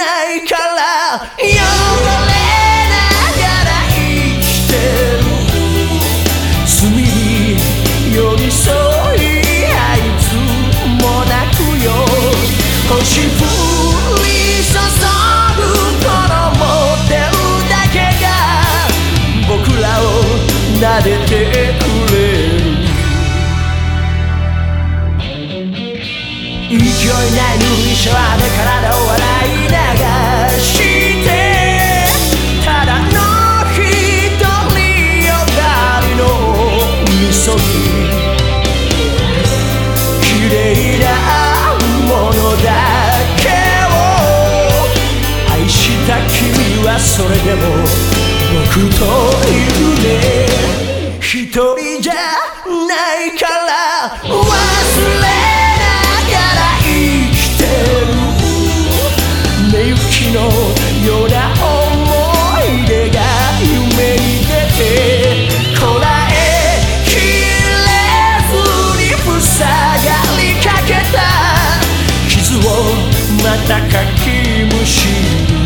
から汚れながら生きてる罪に寄り添いあいつもなくよ星降り注ぐこの持ってるだけが僕らを撫でてくれる勢いないぬいシャワーで体をそぎ綺麗なものだけを愛した君はそれでも僕と que mochila.